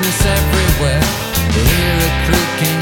darkness everywhere. They hear a creaking